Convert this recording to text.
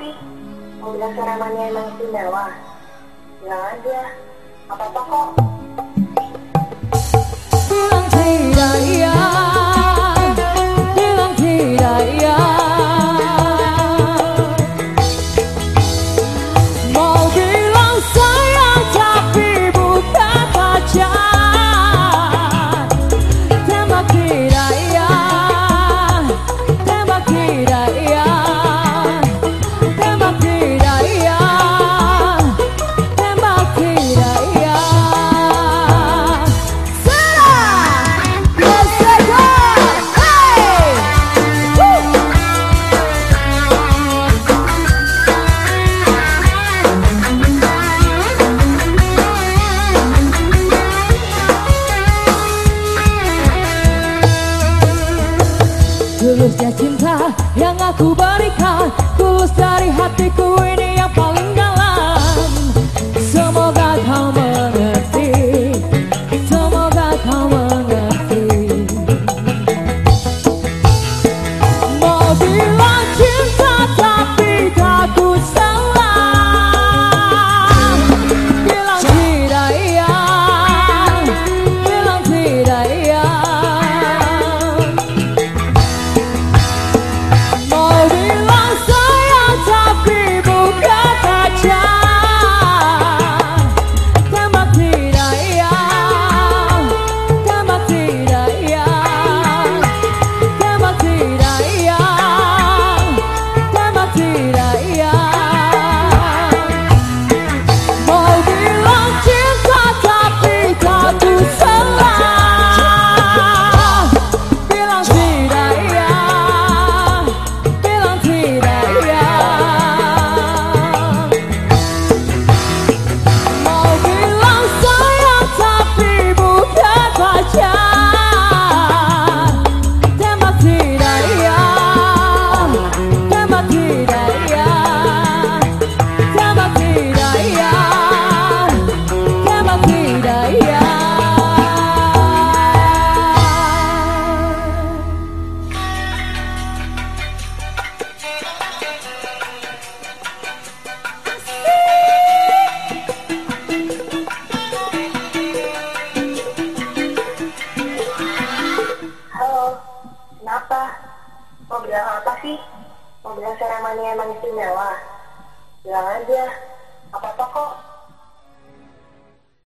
sih? Mau bilang ceramahnya emang istimewa? Nggak ada apa-apa kok. Tulusnya cinta yang aku berikan. bilang apa sih? Mau bilang seremoni emang istimewa? Bilang aja, apa-apa kok